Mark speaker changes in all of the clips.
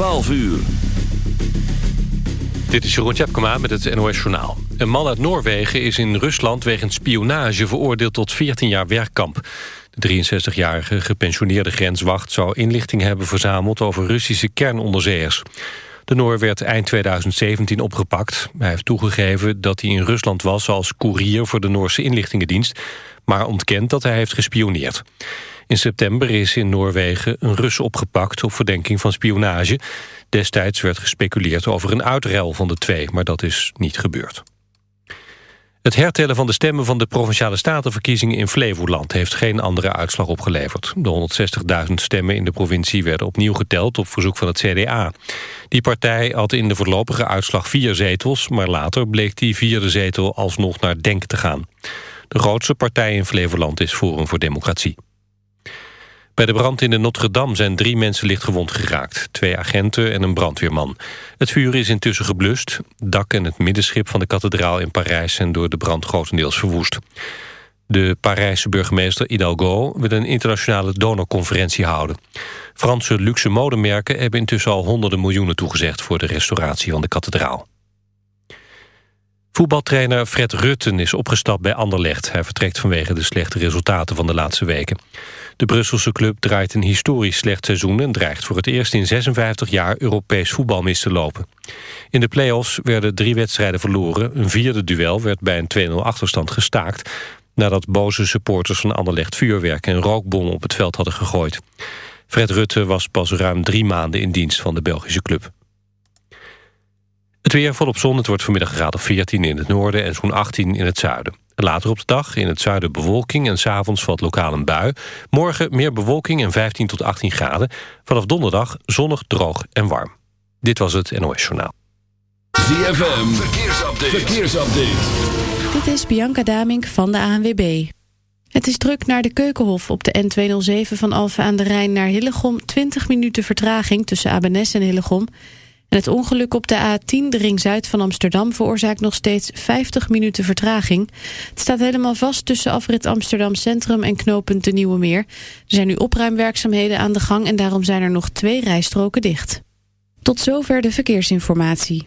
Speaker 1: 12 uur.
Speaker 2: Dit is Jeroen Tjepkema met het NOS Journaal. Een man uit Noorwegen is in Rusland wegens spionage veroordeeld tot 14 jaar werkkamp. De 63-jarige gepensioneerde grenswacht zou inlichting hebben verzameld over Russische kernonderzeeërs. De Noor werd eind 2017 opgepakt. Hij heeft toegegeven dat hij in Rusland was als koerier voor de Noorse inlichtingendienst, maar ontkent dat hij heeft gespioneerd. In september is in Noorwegen een Rus opgepakt op verdenking van spionage. Destijds werd gespeculeerd over een uitruil van de twee, maar dat is niet gebeurd. Het hertellen van de stemmen van de Provinciale Statenverkiezingen in Flevoland heeft geen andere uitslag opgeleverd. De 160.000 stemmen in de provincie werden opnieuw geteld op verzoek van het CDA. Die partij had in de voorlopige uitslag vier zetels, maar later bleek die vierde zetel alsnog naar Denk te gaan. De grootste partij in Flevoland is Forum voor Democratie. Bij de brand in de Notre-Dame zijn drie mensen lichtgewond geraakt. Twee agenten en een brandweerman. Het vuur is intussen geblust. Dak en het middenschip van de kathedraal in Parijs... zijn door de brand grotendeels verwoest. De Parijse burgemeester Hidalgo wil een internationale donorconferentie houden. Franse luxe modemerken hebben intussen al honderden miljoenen toegezegd... voor de restauratie van de kathedraal. Voetbaltrainer Fred Rutten is opgestapt bij Anderlecht. Hij vertrekt vanwege de slechte resultaten van de laatste weken. De Brusselse club draait een historisch slecht seizoen... en dreigt voor het eerst in 56 jaar Europees voetbal mis te lopen. In de play-offs werden drie wedstrijden verloren. Een vierde duel werd bij een 2-0 achterstand gestaakt... nadat boze supporters van Anderlecht vuurwerk en rookbommen op het veld hadden gegooid. Fred Rutte was pas ruim drie maanden in dienst van de Belgische club. Het weer volop zon. Het wordt vanmiddag graad of 14 in het noorden en zo'n 18 in het zuiden. Later op de dag in het zuiden bewolking en s'avonds valt lokaal een bui. Morgen meer bewolking en 15 tot 18 graden. Vanaf donderdag zonnig, droog en warm. Dit was het NOS Journaal.
Speaker 1: ZFM, verkeersupdate. verkeersupdate.
Speaker 3: Dit is Bianca Damink van de ANWB. Het is druk naar de Keukenhof op de N207 van Alphen aan de Rijn naar Hillegom. 20 minuten vertraging tussen Abenes en Hillegom... En het ongeluk op de A10, de ring zuid van Amsterdam... veroorzaakt nog steeds 50 minuten vertraging. Het staat helemaal vast tussen afrit Amsterdam Centrum... en knooppunt de Nieuwe Meer. Er zijn nu opruimwerkzaamheden aan de gang... en daarom zijn er nog twee rijstroken dicht. Tot zover de verkeersinformatie.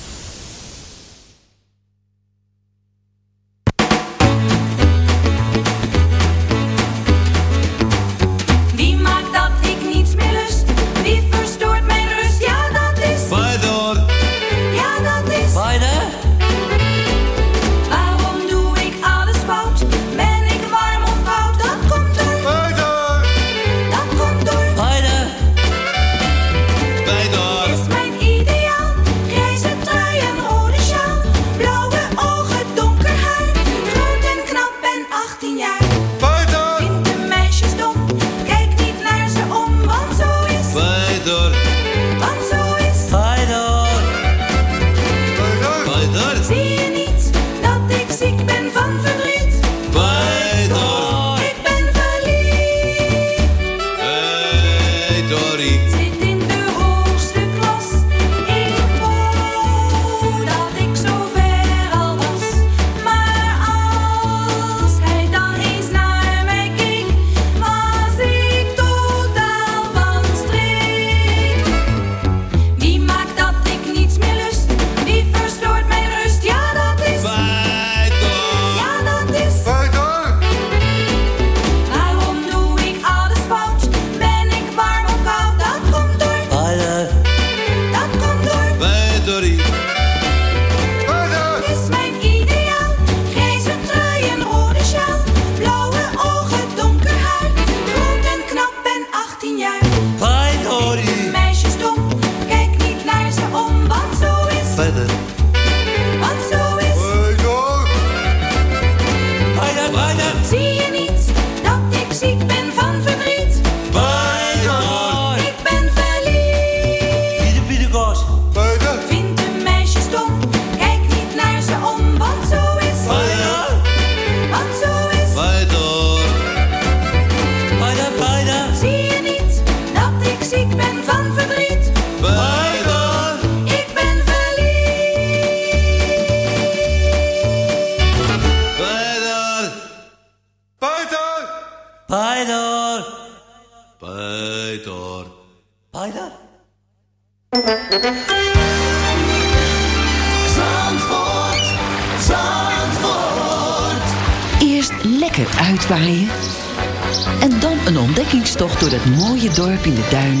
Speaker 4: Dus ik ben van verdriet.
Speaker 5: Bijna.
Speaker 4: Ik ben verliefd.
Speaker 5: Bijna. Pijter. Pijter. Pijter. Pijter. Zandvoort. Zandvoort.
Speaker 6: Eerst lekker uitwaaien. En dan een ontdekkingstocht door dat mooie dorp in de duinen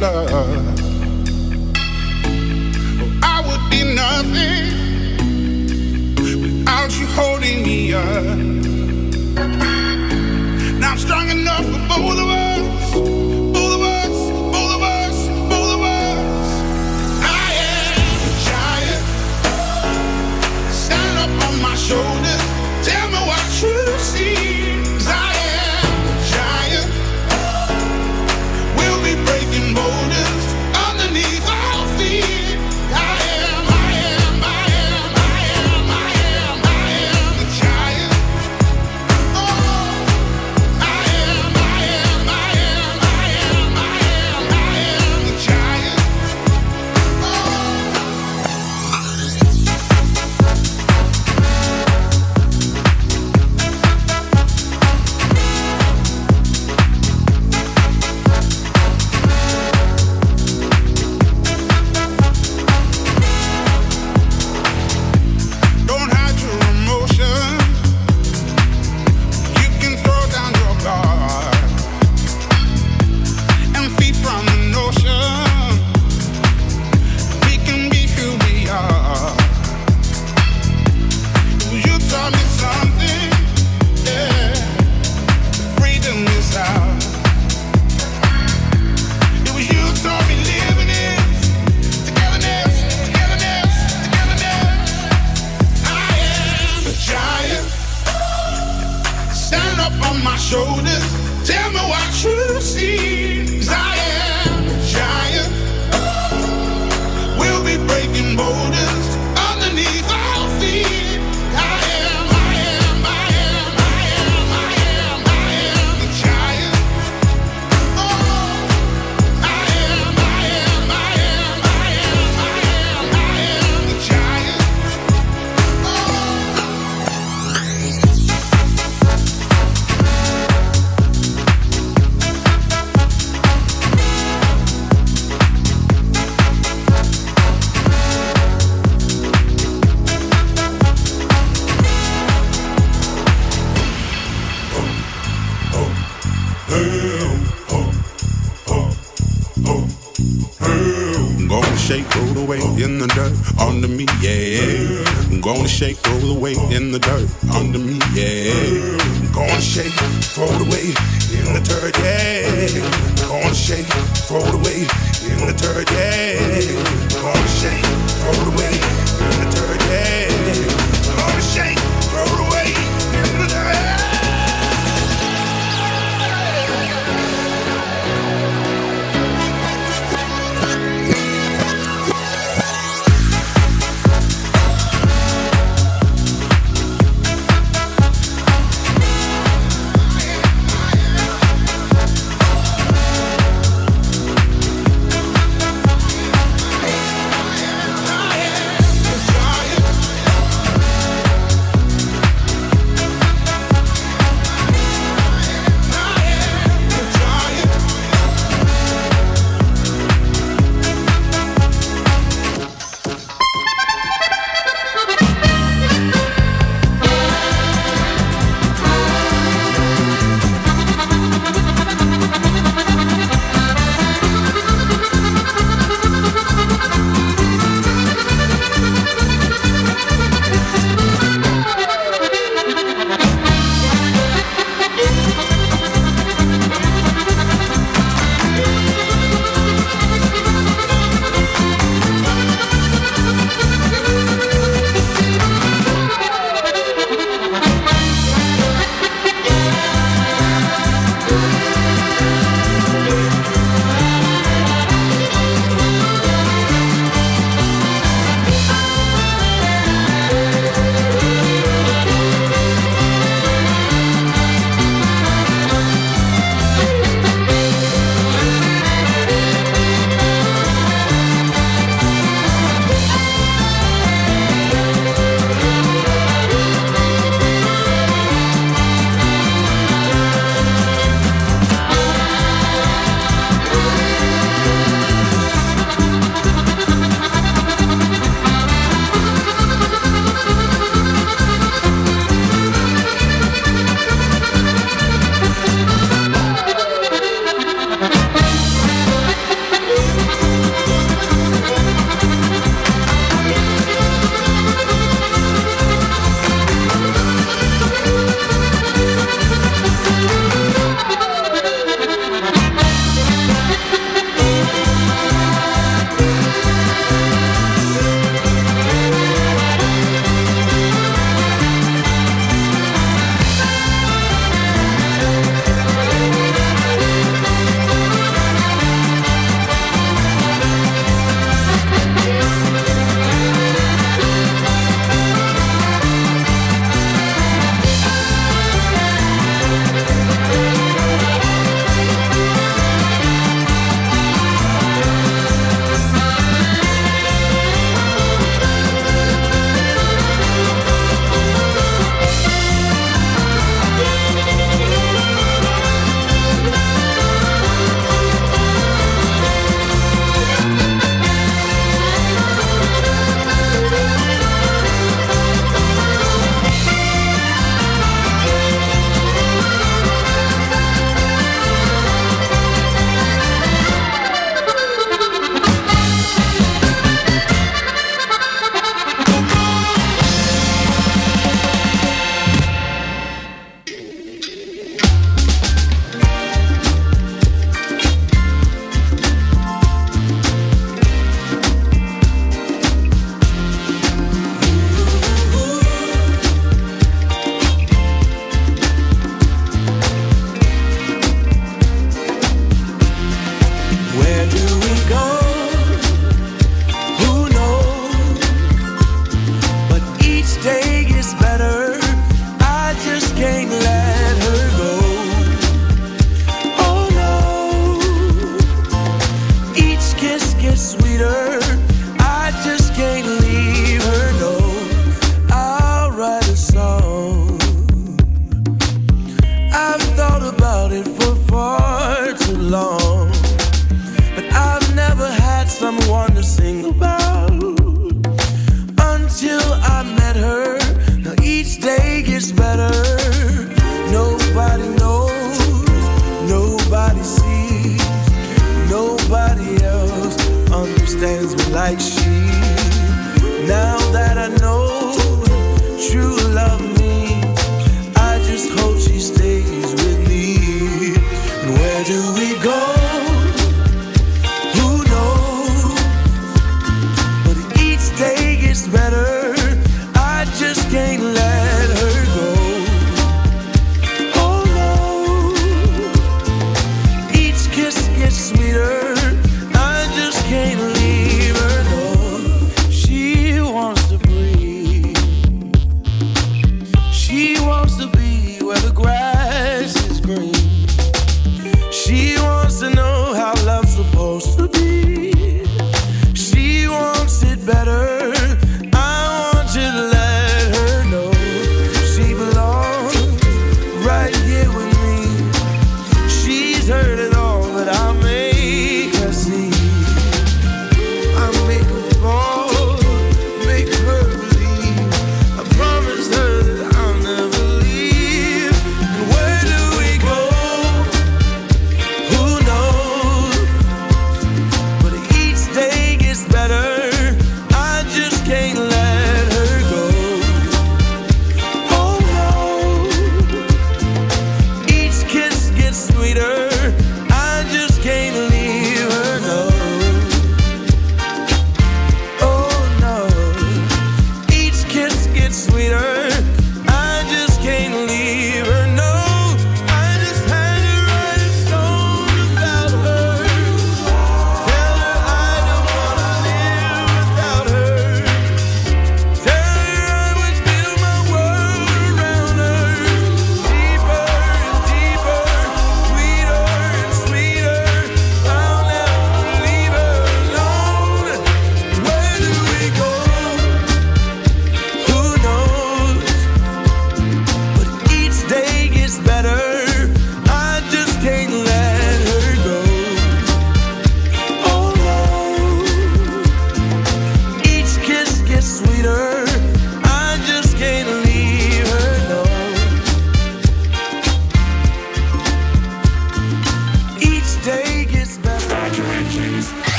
Speaker 7: love. I would be nothing without you holding me up.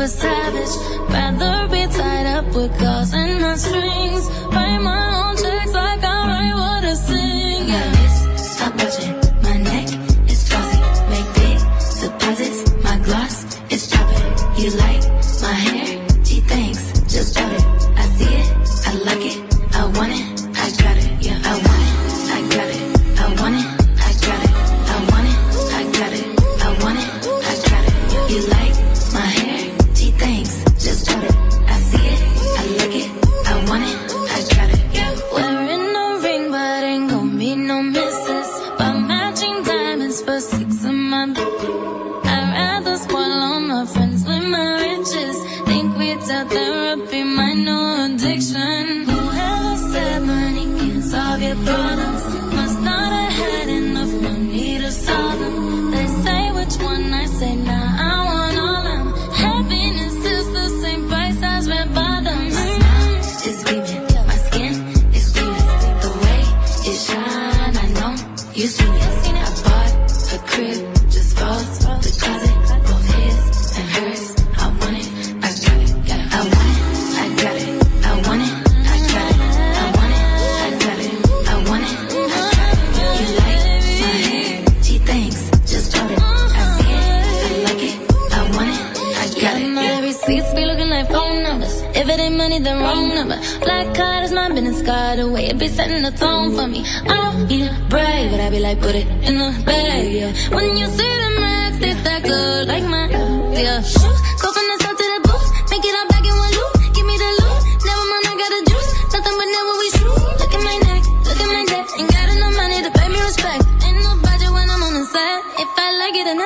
Speaker 7: A
Speaker 8: savage?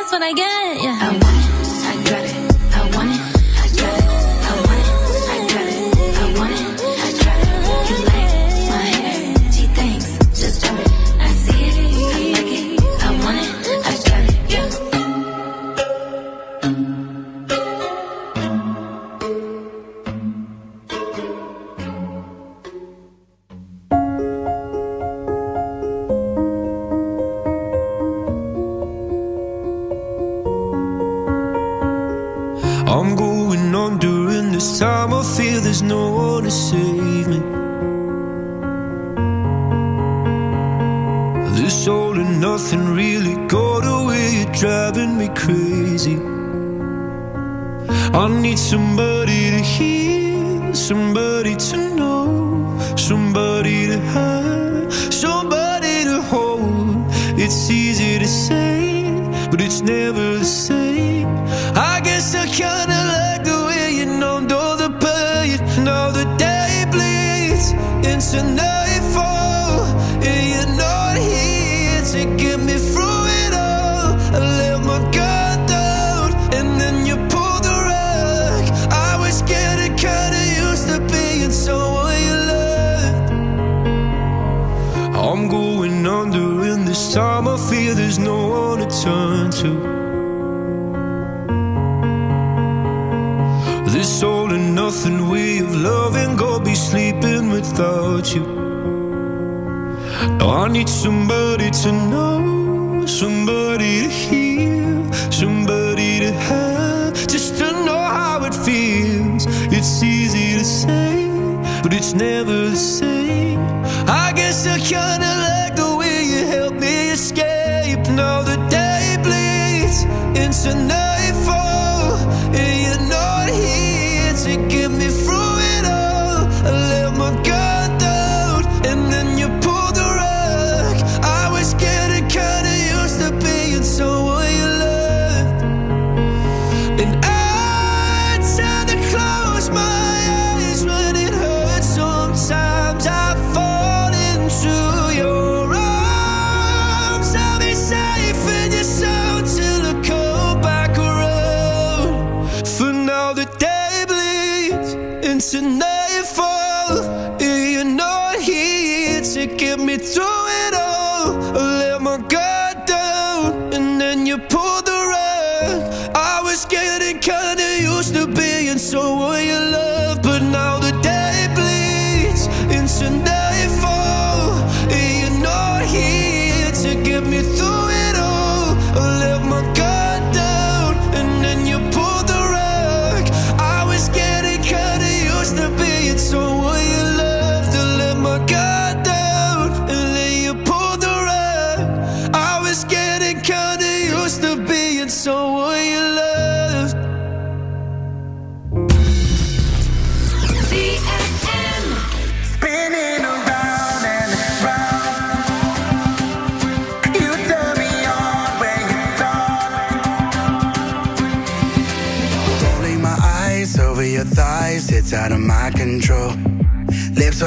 Speaker 8: that's what I get. Yeah.
Speaker 9: it's never the same. I guess I kinda like the way you help me escape. Now the day bleeds into
Speaker 10: night.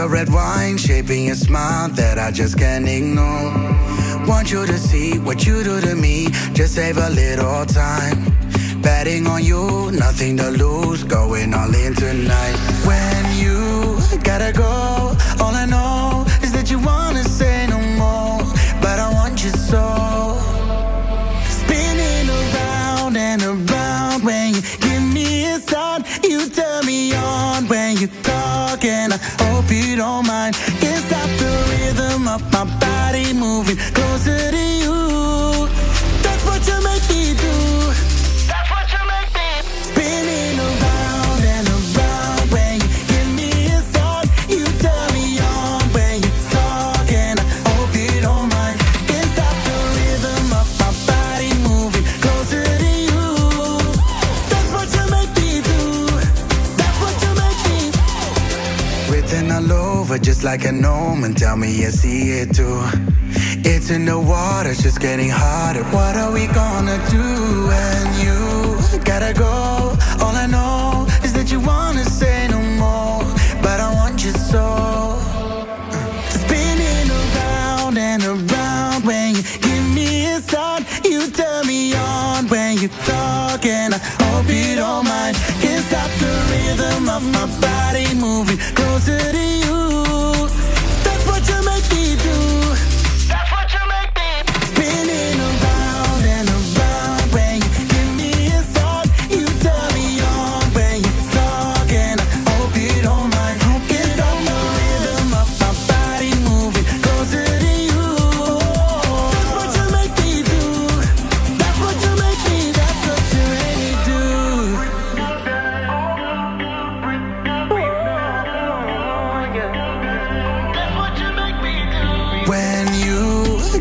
Speaker 10: red wine shaping a smile that I just can't ignore. Want you to see what you do to me, just save a little time. Betting on you, nothing to lose, going all in tonight. When you gotta go, all I know
Speaker 11: it all mine. Can't stop the rhythm of my body moving. it just like a know and
Speaker 10: tell me I see it too. It's in the water, it's just getting hotter. What are we gonna do when you gotta go? All I know is that you wanna say no more, but I want you so.
Speaker 11: Spinning around and around when you give me a sign, you turn me on when you talk, and I hope you don't mind. Can't stop the rhythm of my body moving closer to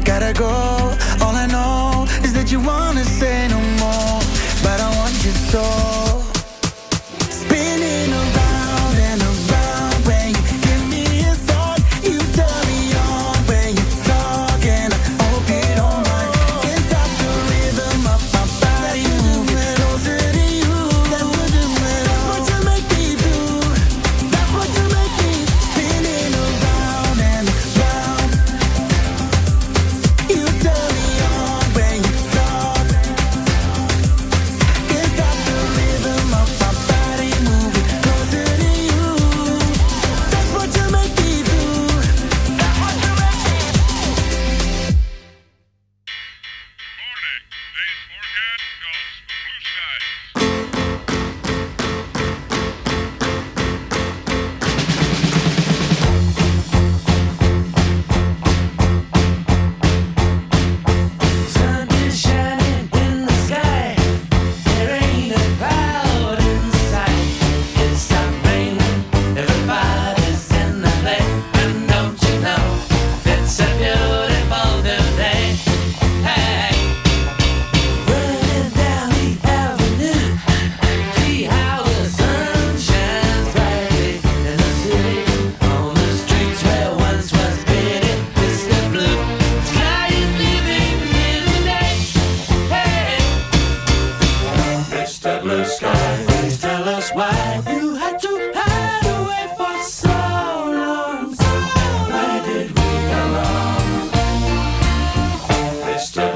Speaker 11: gotta go.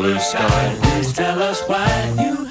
Speaker 4: Blue Sky, please tell us why you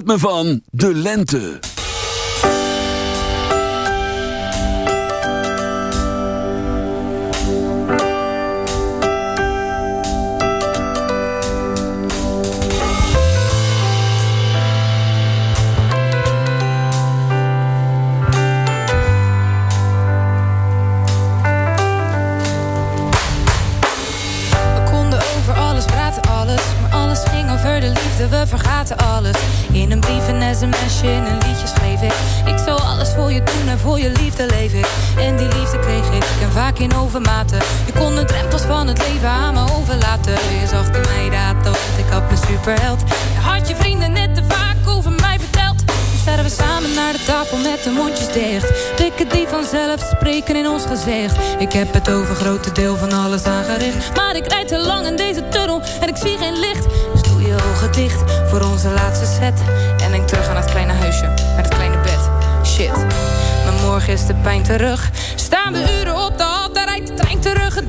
Speaker 12: ritme van de lente.
Speaker 13: Overlaten. Je zag in mij dat, ik had mijn superheld. Je had je vrienden net te vaak over mij verteld. Nu staan we samen naar de tafel met de mondjes dicht. Blikken die vanzelf spreken in ons gezicht. Ik heb het over grote deel van alles aangericht. Maar ik rijd te lang in deze tunnel en ik zie geen licht. Dus doe je ogen dicht voor onze laatste set. En denk terug aan het kleine huisje, naar het kleine bed. Shit, maar morgen is de pijn terug. Staan we uren op de hal, daar rijdt de trein terug. Het